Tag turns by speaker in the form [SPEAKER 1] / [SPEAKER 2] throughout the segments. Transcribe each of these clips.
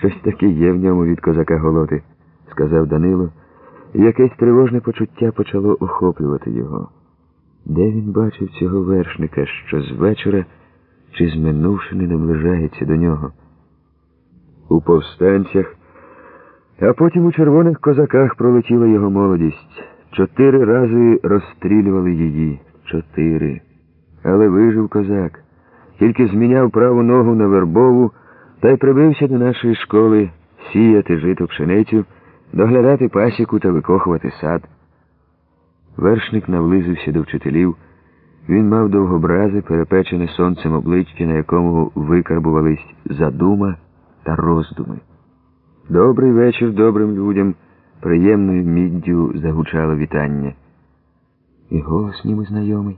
[SPEAKER 1] Щось таке є в ньому від козака голоти, сказав Данило, і якесь тривожне почуття почало охоплювати його. Де він бачив цього вершника, що з вечора чи з минувшини наближається до нього? У повстанцях, а потім у червоних козаках пролетіла його молодість. Чотири рази розстрілювали її. Чотири. Але вижив козак, тільки зміняв праву ногу на вербову та й прибився до нашої школи сіяти жито пшеницю, доглядати пасіку та викохувати сад. Вершник навлизився до вчителів. Він мав довгобразе, перепечене сонцем обличчя, на якому викарбувались задума та роздуми. Добрий вечір добрим людям, приємною міддю загучало вітання. І голос ніби знайомий.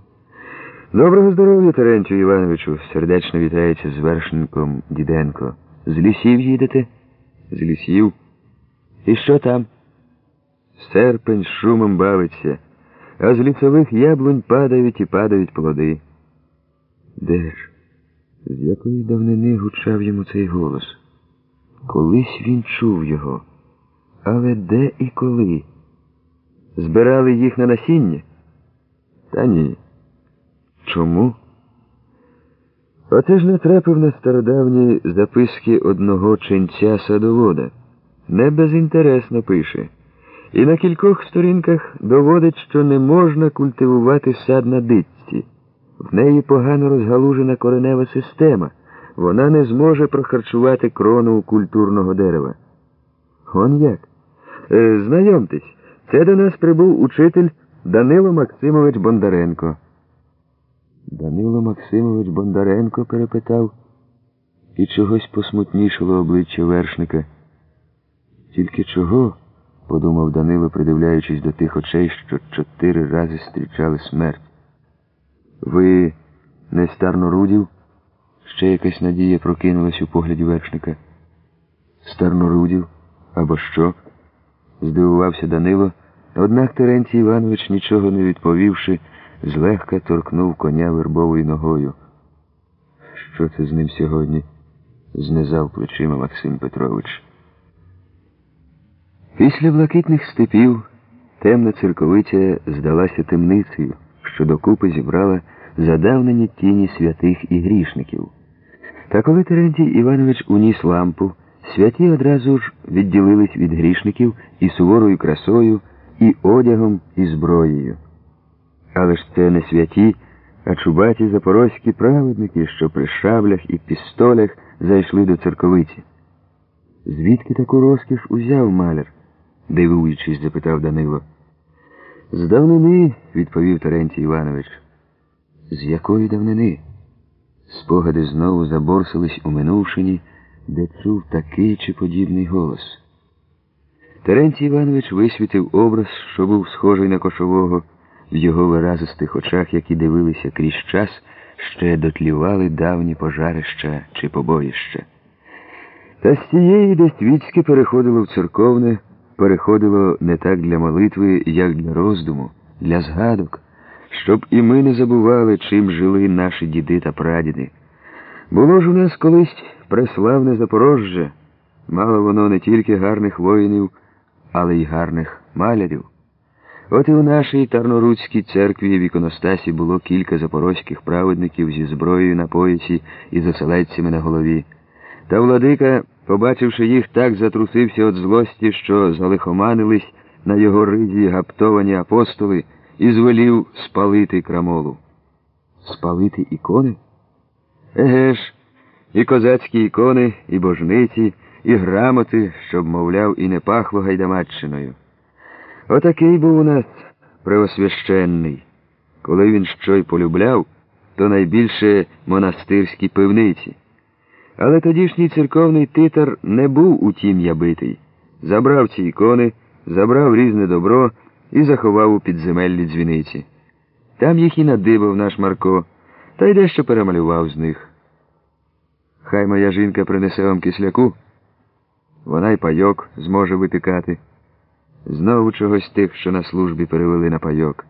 [SPEAKER 1] Доброго здоров'я, Терентію Івановичу, сердечно вітається з вершником Діденко. З лісів їдете? З лісів. І що там? Серпень з шумом бавиться, а з лісових яблунь падають і падають плоди. Де ж? З якої давнини гучав йому цей голос? Колись він чув його. Але де і коли? Збирали їх на насіння? Та ні. Чому? Оце ж натрапив на стародавні записки одного ченця садовода. Не безінтересно пише. І на кількох сторінках доводить, що не можна культивувати сад на дитці. В неї погано розгалужена коренева система. Вона не зможе прохарчувати крону культурного дерева. Он як? Е, знайомтесь, це до нас прибув учитель Данило Максимович Бондаренко. Данило Максимович Бондаренко перепитав, і чогось посмутнішало обличчя вершника. Тільки чого? подумав Данило, придивляючись до тих очей, що чотири рази зустрічали смерть. Ви не старнорудів? Ще якась надія прокинулась у погляді вершника. Старнорудів? Або що? здивувався Данило, однак Терентій Іванович, нічого не відповівши, злегка торкнув коня вербовою ногою. Що це з ним сьогодні? знизав плечима Максим Петрович. Після блакитних степів темна церковиця здалася темницею, що докупи зібрала задавнені тіні святих і грішників. Та коли Терентій Іванович уніс лампу, святі одразу ж відділились від грішників і суворою красою, і одягом, і зброєю. Але ж це не святі, а чубаті запорозькі праведники, що при шаблях і пістолях зайшли до церковиці. Звідки таку розкіш узяв маляр? дивуючись, запитав Данило. З давнини, відповів Терентій Іванович. З якої давнини? Спогади знову заборсились у минувшині, де чув такий чи подібний голос. Терентій Іванович висвітив образ, що був схожий на кошового, в його виразистих очах, які дивилися крізь час, ще дотлівали давні пожарища чи побоїща. Та з цієї, де переходило в церковне, переходило не так для молитви, як для роздуму, для згадок, щоб і ми не забували, чим жили наші діди та прадіди. Було ж у нас колись преславне Запорожжя, мало воно не тільки гарних воїнів, але й гарних малярів. От і у нашій Тарноруцькій церкві в іконостасі було кілька запорозьких праведників зі зброєю на поясі і заселедцями на голові. Та владика, побачивши їх, так затрусився від злості, що залихоманились на його ризі гаптовані апостоли і звелів спалити крамолу. Спалити ікони? Еге ж, і козацькі ікони, і божниці, і грамоти, щоб, мовляв, і не пахло гайдамаччиною. Отакий був у нас преосвященний. Коли він що й полюбляв, то найбільше монастирські пивниці. Але тодішній церковний титар не був у тім ябитий. Забрав ці ікони, забрав різне добро і заховав у підземеллі дзвіниці. Там їх і надибав наш Марко, та й дещо перемалював з них. Хай моя жінка принесе вам кисляку, вона й пайок зможе випікати. Знову чогось тих, що на службі перевели на пайок.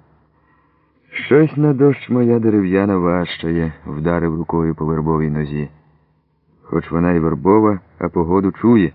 [SPEAKER 1] Щось на дощ моя дерев'яна важчає, вдарив рукою по вербовій нозі. Хоч вона й вербова, а погоду чує.